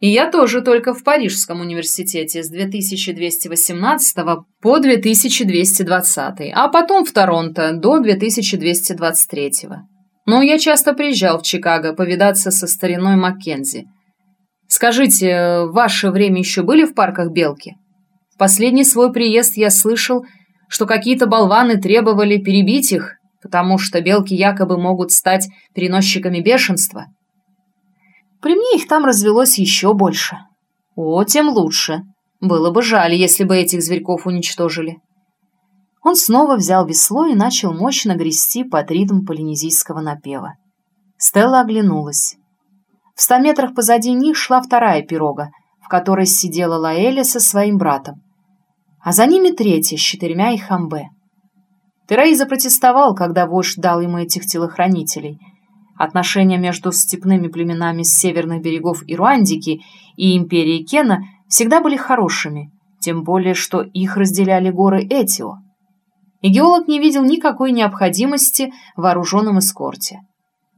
И я тоже только в Парижском университете с 2218 по 2220, а потом в Торонто до 2223. Но я часто приезжал в Чикаго повидаться со стариной Маккензи. Скажите, в ваше время еще были в парках белки? В последний свой приезд я слышал, что какие-то болваны требовали перебить их, потому что белки якобы могут стать переносчиками бешенства. При мне их там развелось еще больше. О, тем лучше. Было бы жаль, если бы этих зверьков уничтожили. Он снова взял весло и начал мощно грести под ритм полинезийского напева. Стелла оглянулась. В ста метрах позади них шла вторая пирога, в которой сидела Лаэля со своим братом. А за ними третья с четырьмя и хамбе. Тераи запротестовал, когда вождь дал ему этих телохранителей — Отношения между степными племенами с северных берегов Ируандики и империей Кена всегда были хорошими, тем более, что их разделяли горы Этио. И геолог не видел никакой необходимости в вооруженном эскорте.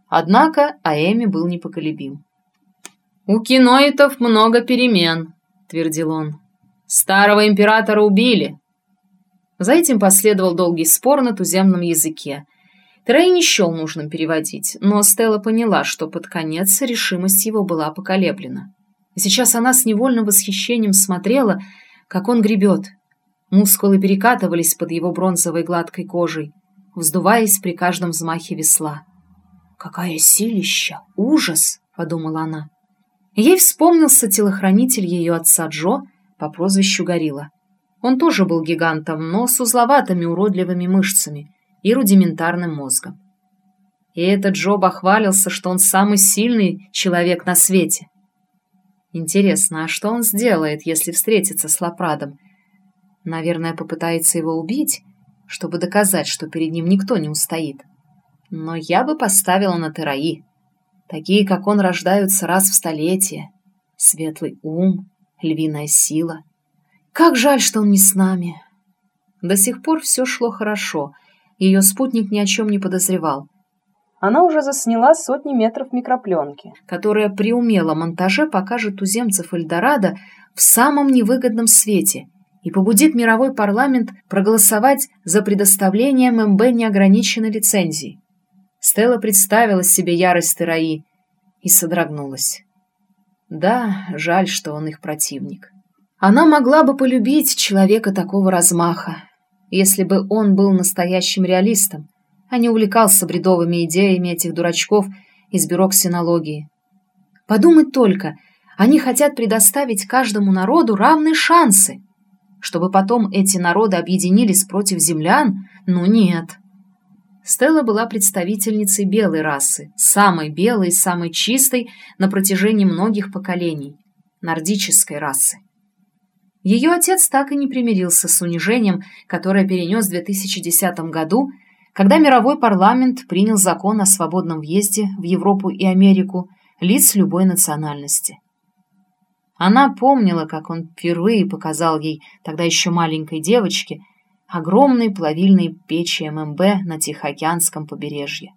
Однако Аэми был непоколебим. «У киноитов много перемен», — твердил он. «Старого императора убили». За этим последовал долгий спор на туземном языке — Трей не счел нужным переводить, но Стелла поняла, что под конец решимость его была поколеблена. Сейчас она с невольным восхищением смотрела, как он гребет. Мускулы перекатывались под его бронзовой гладкой кожей, вздуваясь при каждом взмахе весла. «Какая силища! Ужас!» — подумала она. Ей вспомнился телохранитель ее отца Джо по прозвищу Горилла. Он тоже был гигантом, но с узловатыми уродливыми мышцами — и рудиментарным мозгом. И этот Джоба хвалился, что он самый сильный человек на свете. Интересно, а что он сделает, если встретится с Лапрадом? Наверное, попытается его убить, чтобы доказать, что перед ним никто не устоит. Но я бы поставила на Тераи. Такие, как он, рождаются раз в столетие. Светлый ум, львиная сила. Как жаль, что он не с нами. До сих пор все шло хорошо — ее спутник ни о чем не подозревал. Она уже засняла сотни метров микропленки, которая при умелом монтаже покажет туземцев Эльдорадо в самом невыгодном свете и побудит мировой парламент проголосовать за предоставление ММБ неограниченной лицензии. Стелла представила себе ярость Тераи и содрогнулась. Да, жаль, что он их противник. Она могла бы полюбить человека такого размаха, если бы он был настоящим реалистом, а не увлекался бредовыми идеями этих дурачков из бюро ксенологии. Подумать только, они хотят предоставить каждому народу равные шансы. Чтобы потом эти народы объединились против землян? Ну нет. Стелла была представительницей белой расы, самой белой, самой чистой на протяжении многих поколений, нордической расы. Ее отец так и не примирился с унижением, которое перенес в 2010 году, когда мировой парламент принял закон о свободном въезде в Европу и Америку лиц любой национальности. Она помнила, как он впервые показал ей, тогда еще маленькой девочке, огромные плавильные печи ММБ на Тихоокеанском побережье.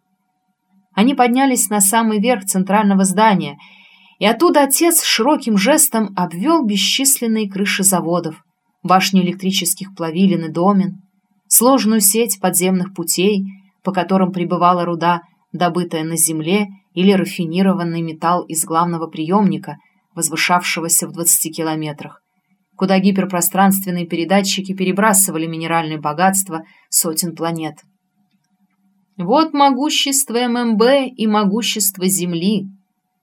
Они поднялись на самый верх центрального здания – и оттуда отец широким жестом обвел бесчисленные крыши заводов, башни электрических плавилин и домен, сложную сеть подземных путей, по которым прибывала руда, добытая на земле, или рафинированный металл из главного приемника, возвышавшегося в 20 километрах, куда гиперпространственные передатчики перебрасывали минеральные богатства сотен планет. Вот могущество ММБ и могущество Земли —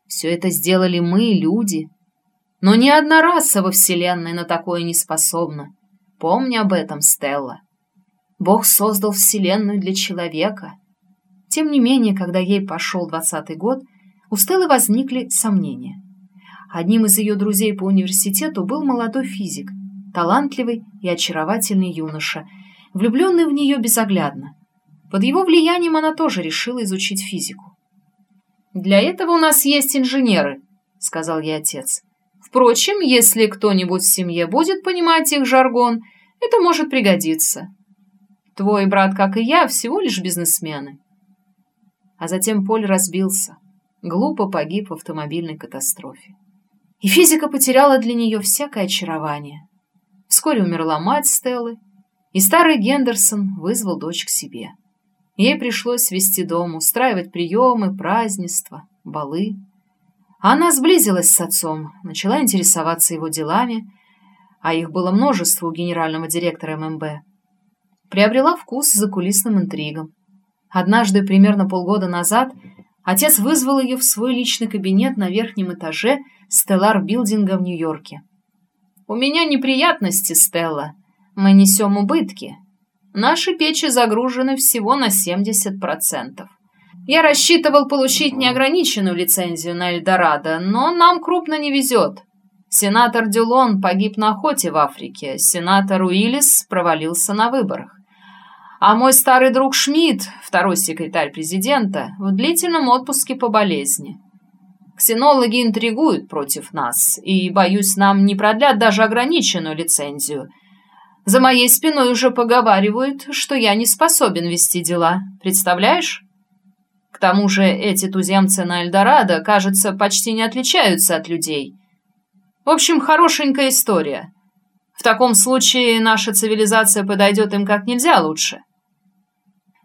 все это сделали мы, люди. Но ни одна раса во Вселенной на такое не способна. Помни об этом, Стелла. Бог создал Вселенную для человека. Тем не менее, когда ей пошел двадцатый год, у Стеллы возникли сомнения. Одним из ее друзей по университету был молодой физик, талантливый и очаровательный юноша, влюбленный в нее безоглядно. Под его влиянием она тоже решила изучить физику. «Для этого у нас есть инженеры», — сказал ей отец. «Впрочем, если кто-нибудь в семье будет понимать их жаргон, это может пригодиться. Твой брат, как и я, всего лишь бизнесмены». А затем Поль разбился, глупо погиб в автомобильной катастрофе. и физика потеряла для нее всякое очарование. Вскоре умерла мать Стеллы, и старый Гендерсон вызвал дочь к себе. Ей пришлось вести дом, устраивать приемы, празднества, балы. Она сблизилась с отцом, начала интересоваться его делами, а их было множество у генерального директора ММБ. Приобрела вкус за кулисным интригам. Однажды, примерно полгода назад, отец вызвал ее в свой личный кабинет на верхнем этаже Стеллар-билдинга в Нью-Йорке. «У меня неприятности, Стелла. Мы несем убытки. Наши печи загружены всего на 70%. Я рассчитывал получить неограниченную лицензию на Эльдорадо, но нам крупно не везет. Сенатор Дюлон погиб на охоте в Африке, сенатор Уиллис провалился на выборах. А мой старый друг Шмидт, второй секретарь президента, в длительном отпуске по болезни. Ксенологи интригуют против нас, и, боюсь, нам не продлят даже ограниченную лицензию – за моей спиной уже поговаривают, что я не способен вести дела. Представляешь? К тому же эти туземцы на Эльдорадо, кажется, почти не отличаются от людей. В общем, хорошенькая история. В таком случае наша цивилизация подойдет им как нельзя лучше.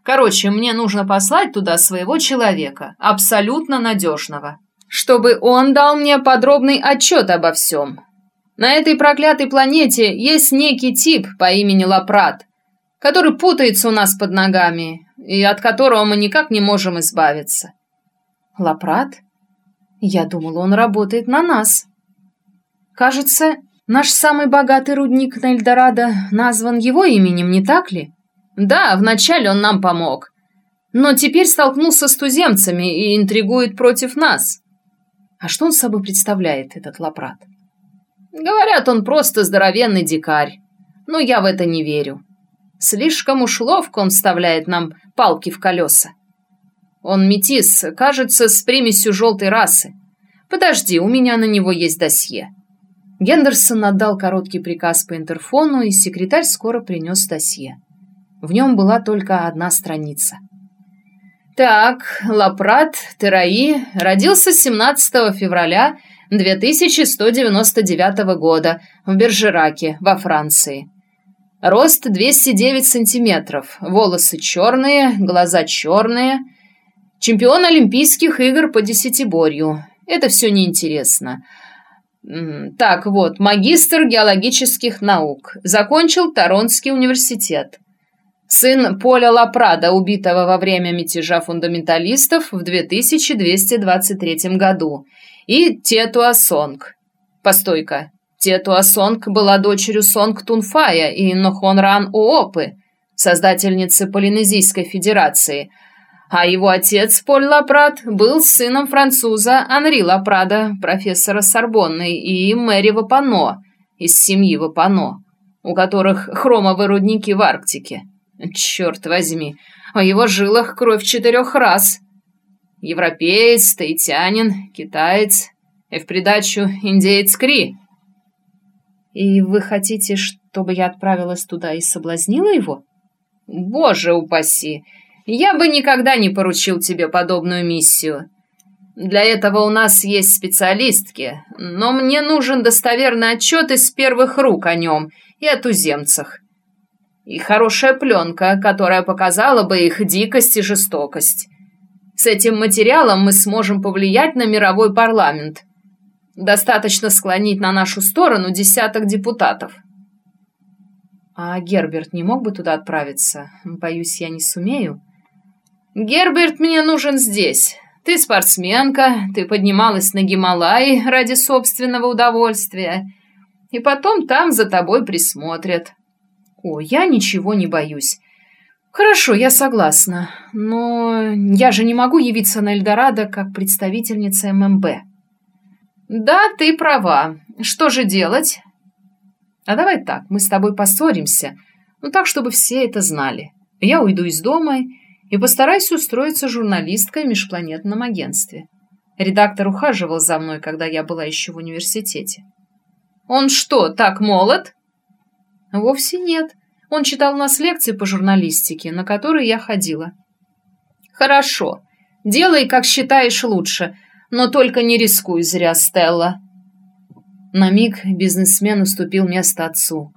Короче, мне нужно послать туда своего человека, абсолютно надежного, чтобы он дал мне подробный отчет обо всем, на этой проклятой планете есть некий тип по имени Лапрат, который путается у нас под ногами и от которого мы никак не можем избавиться. Лапрат? Я думала, он работает на нас. Кажется, наш самый богатый рудник на Эльдорадо назван его именем, не так ли? Да, вначале он нам помог. Но теперь столкнулся с туземцами и интригует против нас. А что он собой представляет, этот Лапрат? Говорят, он просто здоровенный дикарь. Но я в это не верю. Слишком уж ловко он вставляет нам палки в колеса. Он метис, кажется, с примесью желтой расы. Подожди, у меня на него есть досье. Гендерсон отдал короткий приказ по интерфону, и секретарь скоро принес досье. В нем была только одна страница. Так, Лапрат Тераи родился 17 февраля 2199 года в Бержераке, во Франции. Рост 209 сантиметров, волосы черные, глаза черные. Чемпион Олимпийских игр по десятиборью. Это все неинтересно. Так вот, магистр геологических наук. Закончил Торонский университет. Сын Поля Лапрада, убитого во время мятежа фундаменталистов в 2223 году и Тетуасонг. Постой-ка, Тетуасонг была дочерью Сонг Тунфая и Нохонран Уопы, создательницы Полинезийской Федерации, а его отец Поль Лапрад был сыном француза Анри Лапрада, профессора Сорбонны, и Мэри Вапано из семьи Вапано, у которых хромовые рудники в Арктике. Черт возьми, в его жилах кровь четырех раз – Европеец, таитянин, китаец и в придачу индеец Кри. И вы хотите, чтобы я отправилась туда и соблазнила его? Боже упаси! Я бы никогда не поручил тебе подобную миссию. Для этого у нас есть специалистки, но мне нужен достоверный отчет из первых рук о нем и о туземцах. И хорошая пленка, которая показала бы их дикость и жестокость. С этим материалом мы сможем повлиять на мировой парламент. Достаточно склонить на нашу сторону десяток депутатов. А Герберт не мог бы туда отправиться? Боюсь, я не сумею. Герберт мне нужен здесь. Ты спортсменка, ты поднималась на Гималаи ради собственного удовольствия. И потом там за тобой присмотрят. О, я ничего не боюсь. «Хорошо, я согласна, но я же не могу явиться на Эльдорадо как представительница ММБ». «Да, ты права. Что же делать?» «А давай так, мы с тобой поссоримся, ну так, чтобы все это знали. Я уйду из дома и постараюсь устроиться журналисткой в межпланетном агентстве. Редактор ухаживал за мной, когда я была еще в университете». «Он что, так молод?» «Вовсе нет». Он читал нас лекции по журналистике, на которые я ходила. Хорошо. Делай, как считаешь лучше, но только не рискуй зря, Стелла. На миг бизнесмен уступил место отцу.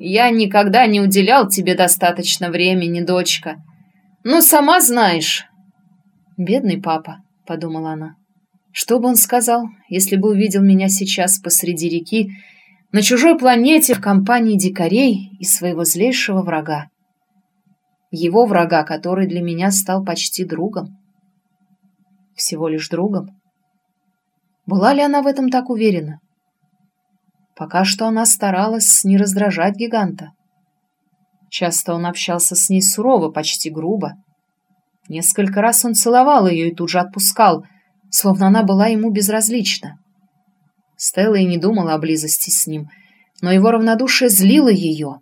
«Я никогда не уделял тебе достаточно времени, дочка. Ну, сама знаешь». «Бедный папа», — подумала она. «Что бы он сказал, если бы увидел меня сейчас посреди реки, на чужой планете в компании дикарей и своего злейшего врага? Его врага, который для меня стал почти другом. Всего лишь другом. Была ли она в этом так уверена? Пока что она старалась не раздражать гиганта. Часто он общался с ней сурово, почти грубо. Несколько раз он целовал ее и тут же отпускал, словно она была ему безразлична. Стелла и не думала о близости с ним, но его равнодушие злило ее.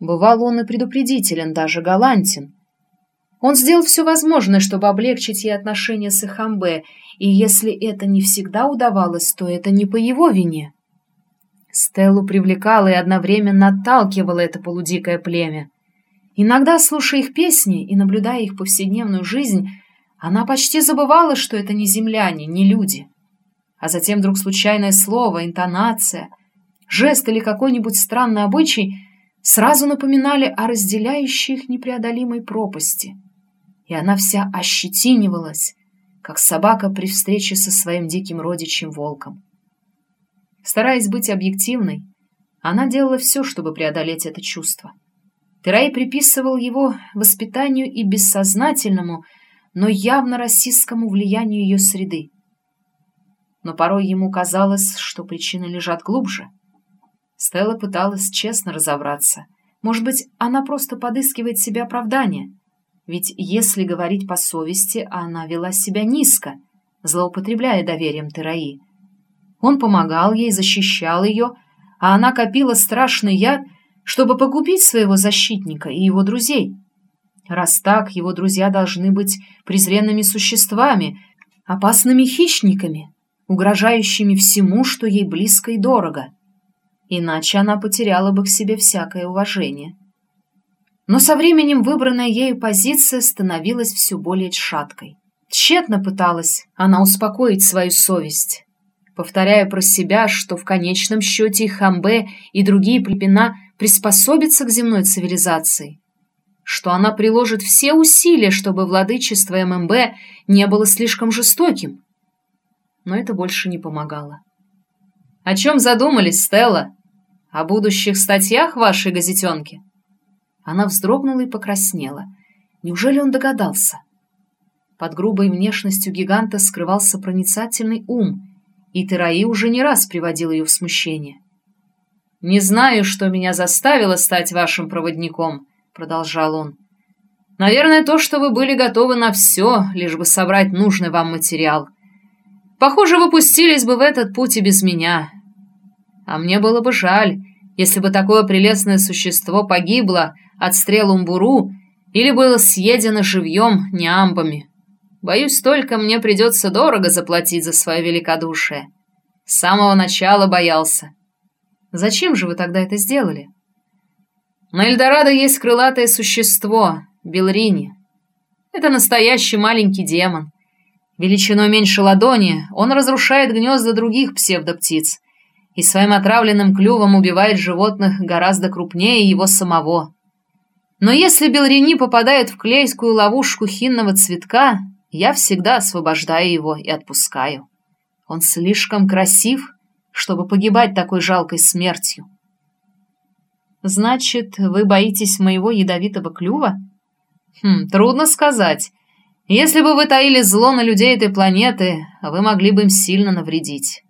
Бывал он и предупредителен, даже галантен. Он сделал все возможное, чтобы облегчить ей отношения с Эхамбе, и если это не всегда удавалось, то это не по его вине. Стеллу привлекало и одновременно отталкивало это полудикое племя. Иногда, слушая их песни и наблюдая их повседневную жизнь, она почти забывала, что это не земляне, не люди. А затем вдруг случайное слово, интонация, жест или какой-нибудь странный обычай сразу напоминали о разделяющей их непреодолимой пропасти. И она вся ощетинивалась, как собака при встрече со своим диким родичем-волком. Стараясь быть объективной, она делала все, чтобы преодолеть это чувство. Терай приписывал его воспитанию и бессознательному, но явно расистскому влиянию ее среды. Но порой ему казалось, что причины лежат глубже. Стелла пыталась честно разобраться. Может быть, она просто подыскивает себе оправдание. Ведь если говорить по совести, она вела себя низко, злоупотребляя доверием Тераи. Он помогал ей, защищал ее, а она копила страшный яд, чтобы погубить своего защитника и его друзей. Раз так, его друзья должны быть презренными существами, опасными хищниками, угрожающими всему, что ей близко и дорого. Иначе она потеряла бы к себе всякое уважение. Но со временем выбранная ею позиция становилась все более шаткой. Тщетно пыталась она успокоить свою совесть повторяя про себя, что в конечном счете Хамбе и другие племена приспособятся к земной цивилизации, что она приложит все усилия, чтобы владычество ММБ не было слишком жестоким. Но это больше не помогало. «О чем задумались, Стелла? О будущих статьях вашей газетенки?» Она вздрогнула и покраснела. Неужели он догадался? Под грубой внешностью гиганта скрывался проницательный ум — и Тераи уже не раз приводил ее в смущение. «Не знаю, что меня заставило стать вашим проводником», — продолжал он. «Наверное, то, что вы были готовы на все, лишь бы собрать нужный вам материал. Похоже, вы пустились бы в этот путь и без меня. А мне было бы жаль, если бы такое прелестное существо погибло от стрел умбуру или было съедено живьем неамбами». Боюсь, только мне придется дорого заплатить за свое великодушие. С самого начала боялся. Зачем же вы тогда это сделали? На Эльдорадо есть крылатое существо, Белрини. Это настоящий маленький демон. Величиной меньше ладони он разрушает гнезда других псевдоптиц и своим отравленным клювом убивает животных гораздо крупнее его самого. Но если Белрини попадает в клейскую ловушку хинного цветка, я всегда освобождаю его и отпускаю. Он слишком красив, чтобы погибать такой жалкой смертью. Значит, вы боитесь моего ядовитого клюва? Хм, трудно сказать. Если бы вы таили зло на людей этой планеты, вы могли бы им сильно навредить.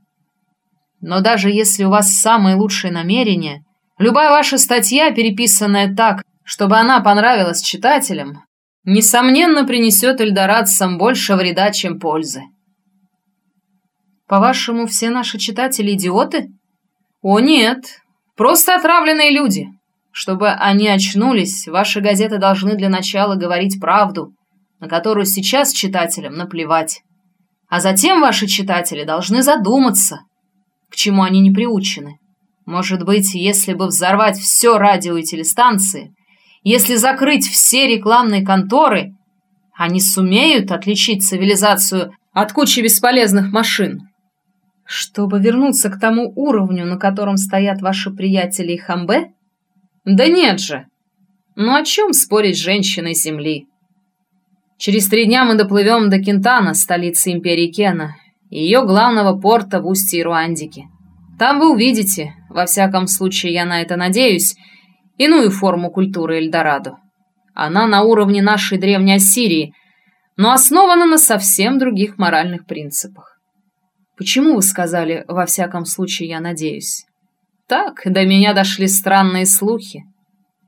Но даже если у вас самые лучшие намерения, любая ваша статья, переписанная так, чтобы она понравилась читателям, несомненно, принесет эльдорадцам больше вреда, чем пользы. По-вашему, все наши читатели идиоты? О, нет, просто отравленные люди. Чтобы они очнулись, ваши газеты должны для начала говорить правду, на которую сейчас читателям наплевать. А затем ваши читатели должны задуматься, к чему они не приучены. Может быть, если бы взорвать все радио и телестанции – если закрыть все рекламные конторы, они сумеют отличить цивилизацию от кучи бесполезных машин. Чтобы вернуться к тому уровню, на котором стоят ваши приятели и Хамбе? Да нет же! Ну о чем спорить с женщиной Земли? Через три дня мы доплывем до Кентана, столицы империи Кена, и ее главного порта в устье Руандики. Там вы увидите, во всяком случае я на это надеюсь, иную форму культуры Эльдорадо. Она на уровне нашей древней Ассирии, но основана на совсем других моральных принципах. Почему вы сказали «во всяком случае я надеюсь»? Так, до меня дошли странные слухи.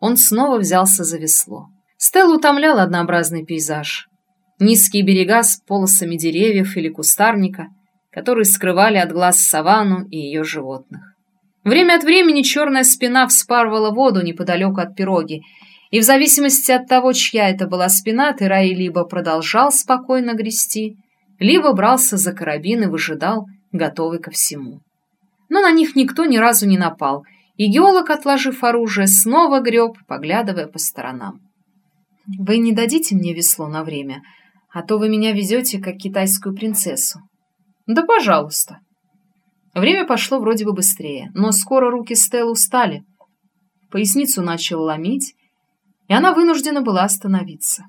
Он снова взялся за весло. Стелл утомлял однообразный пейзаж. Низкие берега с полосами деревьев или кустарника, которые скрывали от глаз саванну и ее животных. Время от времени черная спина вспарывала воду неподалеку от пироги, и в зависимости от того, чья это была спина, Терай либо продолжал спокойно грести, либо брался за карабин и выжидал, готовый ко всему. Но на них никто ни разу не напал, и геолог, отложив оружие, снова греб, поглядывая по сторонам. «Вы не дадите мне весло на время, а то вы меня везете, как китайскую принцессу». «Да пожалуйста». Время пошло вроде бы быстрее, но скоро руки Стеллы устали. Поясницу начал ломить, и она вынуждена была остановиться.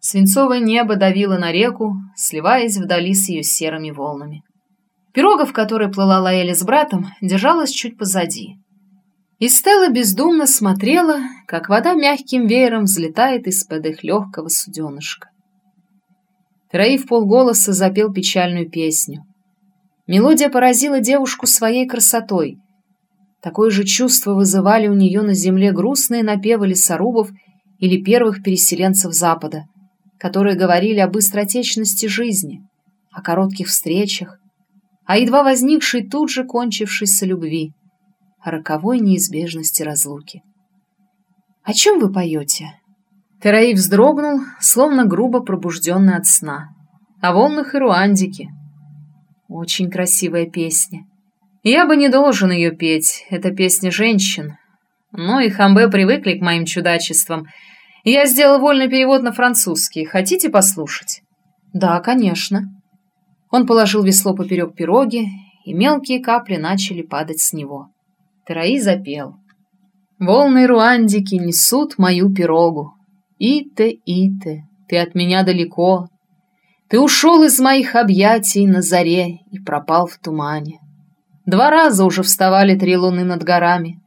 Свинцовое небо давило на реку, сливаясь вдали с ее серыми волнами. Пирога, в которой плыла Лаэля с братом, держалась чуть позади. И Стелла бездумно смотрела, как вода мягким веером взлетает из-под их легкого суденышка. Троив полголоса запел печальную песню. Мелодия поразила девушку своей красотой, Такое же чувство вызывали у нее на земле грустные напевы лесорубов или первых переселенцев Запада, которые говорили о быстротечности жизни, о коротких встречах, о едва возникшей тут же кончившейся любви, о роковой неизбежности разлуки. «О чем вы поете?» Тераи вздрогнул, словно грубо пробужденный от сна. О волнах и руандике. Очень красивая песня. Я бы не должен ее петь, это песня женщин. Но и хамбе привыкли к моим чудачествам. Я сделал вольный перевод на французский. Хотите послушать? Да, конечно. Он положил весло поперек пироги, и мелкие капли начали падать с него. Тераи запел. Волны руандики несут мою пирогу. Ите, ите, ты от меня далеко. Ты ушел из моих объятий на заре и пропал в тумане. Два раза уже вставали три луны над горами.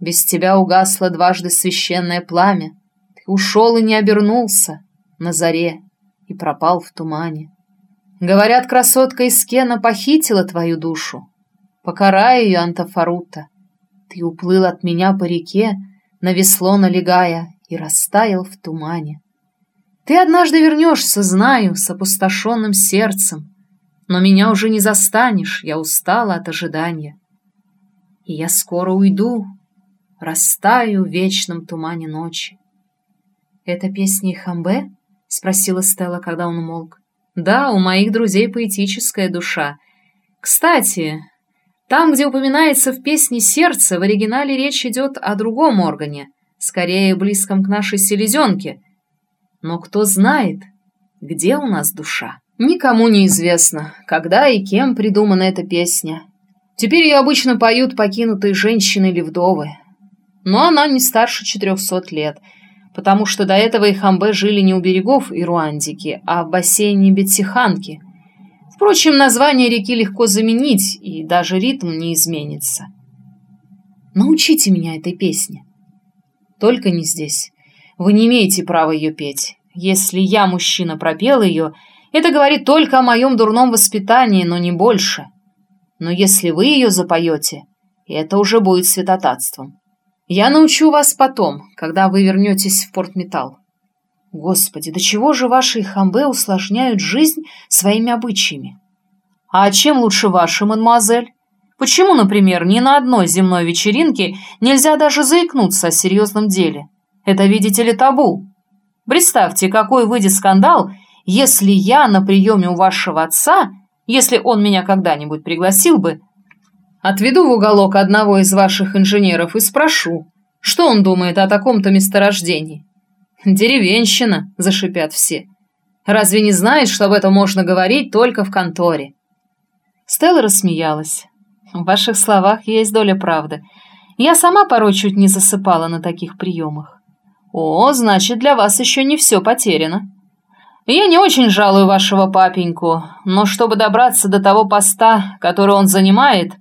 Без тебя угасло дважды священное пламя. Ты ушел и не обернулся на заре и пропал в тумане. Говорят, красотка из Кена похитила твою душу. Покарай ее, Антафарута. Ты уплыл от меня по реке, на весло налегая, и растаял в тумане. Ты однажды вернешься, знаю, с опустошенным сердцем, но меня уже не застанешь, я устала от ожидания. И я скоро уйду, растаю в вечном тумане ночи. «Это песни Хамбе?» — спросила Стелла, когда он умолк. «Да, у моих друзей поэтическая душа. Кстати, там, где упоминается в песне «Сердце», в оригинале речь идет о другом органе, скорее близком к нашей селезенке. Но кто знает, где у нас душа?» Никому не известно, когда и кем придумана эта песня. Теперь ее обычно поют покинутые женщины или вдовы. Но она не старше четырехсот лет, потому что до этого их амбе жили не у берегов Ируандики, а в бассейне Бетсиханки. Впрочем, название реки легко заменить, и даже ритм не изменится. Научите меня этой песне. Только не здесь. Вы не имеете права ее петь. Если я, мужчина, пропел ее, это говорит только о моем дурном воспитании, но не больше. Но если вы ее запоете, это уже будет святотатством. Я научу вас потом, когда вы вернетесь в Портметал. Господи, до чего же ваши хамбе усложняют жизнь своими обычаями? А чем лучше ваши, мадемуазель? Почему, например, ни на одной земной вечеринке нельзя даже заикнуться о серьезном деле? Это, видите ли, табу. Представьте, какой выйдет скандал, если я на приеме у вашего отца, если он меня когда-нибудь пригласил бы, отведу в уголок одного из ваших инженеров и спрошу, что он думает о таком-то месторождении. «Деревенщина», — зашипят все. «Разве не знаешь, что об этом можно говорить только в конторе?» Стелла рассмеялась. В ваших словах есть доля правды. Я сама порой чуть не засыпала на таких приемах. О, значит, для вас еще не все потеряно. Я не очень жалую вашего папеньку, но чтобы добраться до того поста, который он занимает,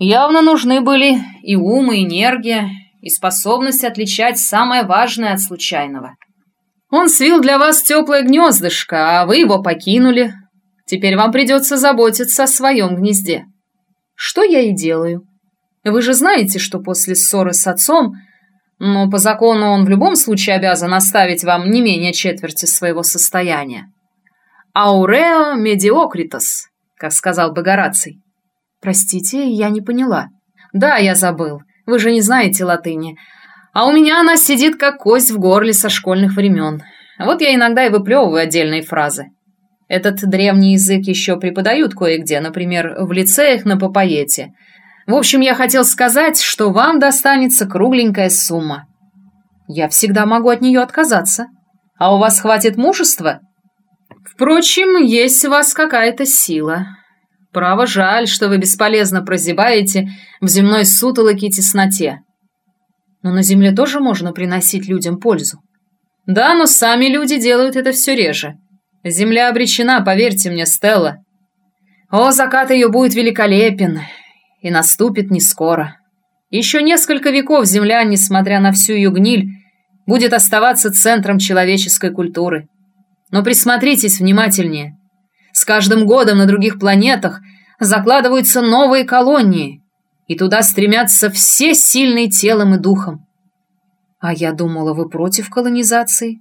явно нужны были и ум, и энергия, и способность отличать самое важное от случайного. Он свил для вас теплое гнездышко, а вы его покинули. Теперь вам придется заботиться о своем гнезде. Что я и делаю. Вы же знаете, что после ссоры с отцом, но по закону он в любом случае обязан оставить вам не менее четверти своего состояния. «Аурео медиокритос», как сказал Богораций. Простите, я не поняла. Да, я забыл. Вы же не знаете латыни. А у меня она сидит как кость в горле со школьных времен. Вот я иногда и выплевываю отдельные фразы. Этот древний язык еще преподают кое-где, например, в лицеях на Папаете. В общем, я хотел сказать, что вам достанется кругленькая сумма. Я всегда могу от нее отказаться. А у вас хватит мужества? Впрочем, есть у вас какая-то сила. Право, жаль, что вы бесполезно прозябаете в земной сутолоке и тесноте. Но на земле тоже можно приносить людям пользу. Да, но сами люди делают это все реже. Земля обречена, поверьте мне, Стелла. О, закат ее будет великолепен и наступит не скоро. Еще несколько веков Земля, несмотря на всю ее гниль, будет оставаться центром человеческой культуры. Но присмотритесь внимательнее. С каждым годом на других планетах закладываются новые колонии, и туда стремятся все сильные телом и духом. А я думала, вы против колонизации?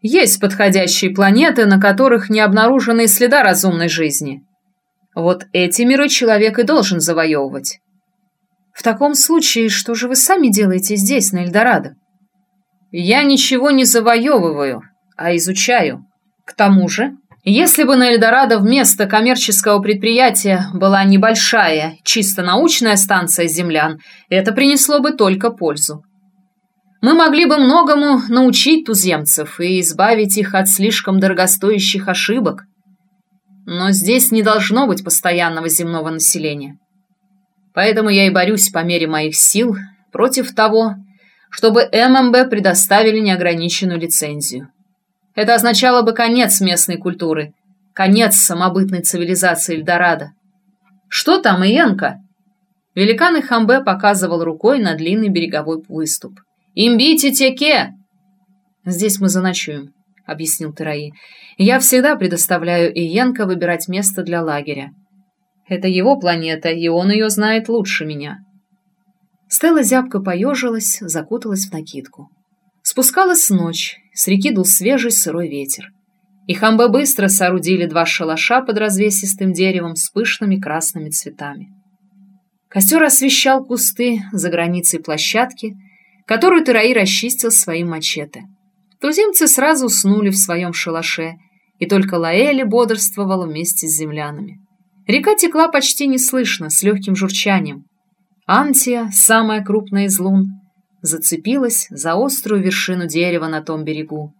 Есть подходящие планеты, на которых не обнаружено и следа разумной жизни. Вот эти миры человек и должен завоевывать. В таком случае, что же вы сами делаете здесь, на Эльдорадо? Я ничего не завоевываю, а изучаю. К тому же, если бы на Эльдорадо вместо коммерческого предприятия была небольшая, чисто научная станция землян, это принесло бы только пользу. Мы могли бы многому научить туземцев и избавить их от слишком дорогостоящих ошибок. Но здесь не должно быть постоянного земного населения. Поэтому я и борюсь по мере моих сил против того, чтобы ММБ предоставили неограниченную лицензию. Это означало бы конец местной культуры, конец самобытной цивилизации Эльдорадо. Что там, Иенка? Великан Хамбе показывал рукой на длинный береговой выступ. «Имбите теке!» «Здесь мы заночуем», — объяснил Тераи. «Я всегда предоставляю Иенка выбирать место для лагеря. Это его планета, и он ее знает лучше меня». Стелла зябко поежилась, закуталась в накидку. Спускалась ночь, с реки дул свежий сырой ветер. И хамбы быстро соорудили два шалаша под развесистым деревом с пышными красными цветами. Костер освещал кусты за границей площадки, которую Тераи расчистил своим мачете. Туземцы сразу уснули в своем шалаше, и только Лаэли бодрствовала вместе с землянами. Река текла почти неслышно, с легким журчанием. Антия, самая крупная из лун, зацепилась за острую вершину дерева на том берегу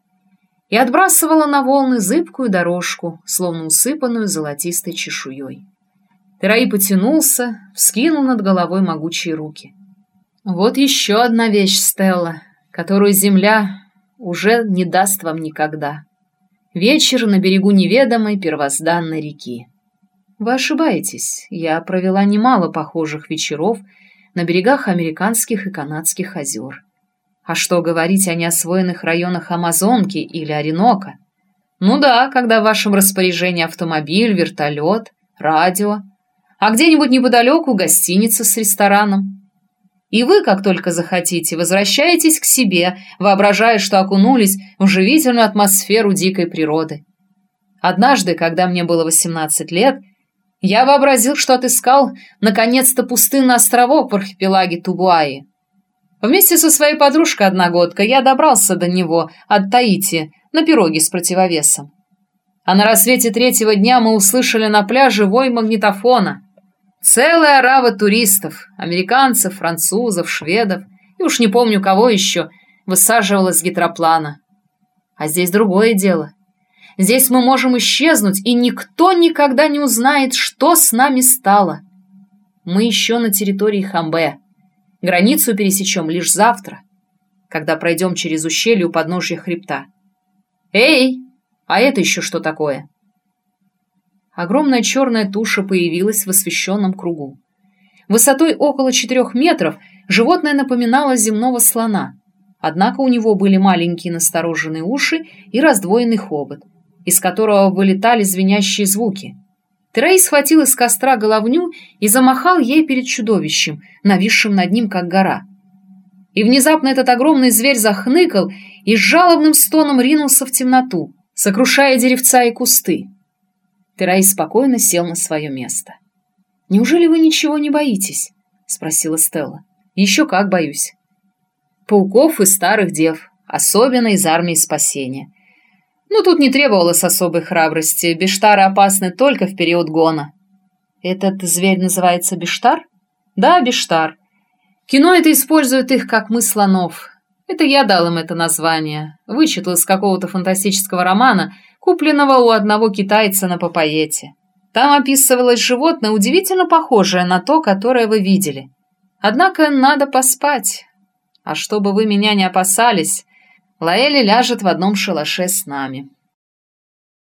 и отбрасывала на волны зыбкую дорожку, словно усыпанную золотистой чешуей. Тераи потянулся, вскинул над головой могучие руки. «Вот еще одна вещь, Стелла, которую земля уже не даст вам никогда. Вечер на берегу неведомой первозданной реки. Вы ошибаетесь, я провела немало похожих вечеров — на берегах американских и канадских озер. А что говорить о неосвоенных районах Амазонки или Оренока? Ну да, когда в вашем распоряжении автомобиль, вертолет, радио, а где-нибудь неподалеку гостиница с рестораном. И вы, как только захотите, возвращаетесь к себе, воображая, что окунулись в живительную атмосферу дикой природы. Однажды, когда мне было 18 лет, я вообразил, что отыскал, наконец-то, пустынный островок в архипелаге Тубуаи. Вместе со своей подружкой-одногодкой я добрался до него от Таити на пироге с противовесом. А на рассвете третьего дня мы услышали на пляже вой магнитофона. Целая орава туристов, американцев, французов, шведов и уж не помню кого еще, высаживалась с гидроплана. А здесь другое дело. Здесь мы можем исчезнуть, и никто никогда не узнает, что с нами стало. Мы еще на территории Хамбе. Границу пересечем лишь завтра, когда пройдем через ущелье у подножья хребта. Эй, а это еще что такое? Огромная черная туша появилась в освещенном кругу. Высотой около четырех метров животное напоминало земного слона, однако у него были маленькие настороженные уши и раздвоенный хобот, из которого вылетали звенящие звуки. Трей схватил из костра головню и замахал ей перед чудовищем, нависшим над ним, как гора. И внезапно этот огромный зверь захныкал и с жалобным стоном ринулся в темноту, сокрушая деревца и кусты. Терай спокойно сел на свое место. «Неужели вы ничего не боитесь?» — спросила Стелла. «Еще как боюсь. Пауков и старых дев, особенно из армии спасения. Но тут не требовалось особой храбрости. Бештары опасны только в период гона. Этот зверь называется Бештар? Да, Бештар. Кино это использует их, как мы слонов. Это я дал им это название. Вычитал из какого-то фантастического романа, купленного у одного китайца на Папаете. Там описывалось животное, удивительно похожее на то, которое вы видели. Однако надо поспать. А чтобы вы меня не опасались, Лаэли ляжет в одном шалаше с нами.